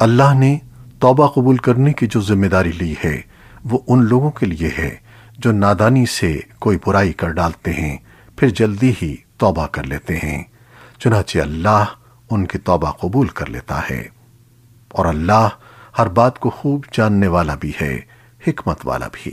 اللہ نے توبہ قبول کرنے کی جو ذمہ داری لی ہے، وہ ان لوگوں کے لیے ہے جو نادانی سے کوئی برائی کر ڈالتے ہیں، پھر جلدی ہی توبہ کر لیتے ہیں۔ چنانچہ اللہ ان کی توبہ قبول کر لیتا ہے۔ اور اللہ ہر بات کو خوب جاننے والا بھی ہے، حکمت والا بھی۔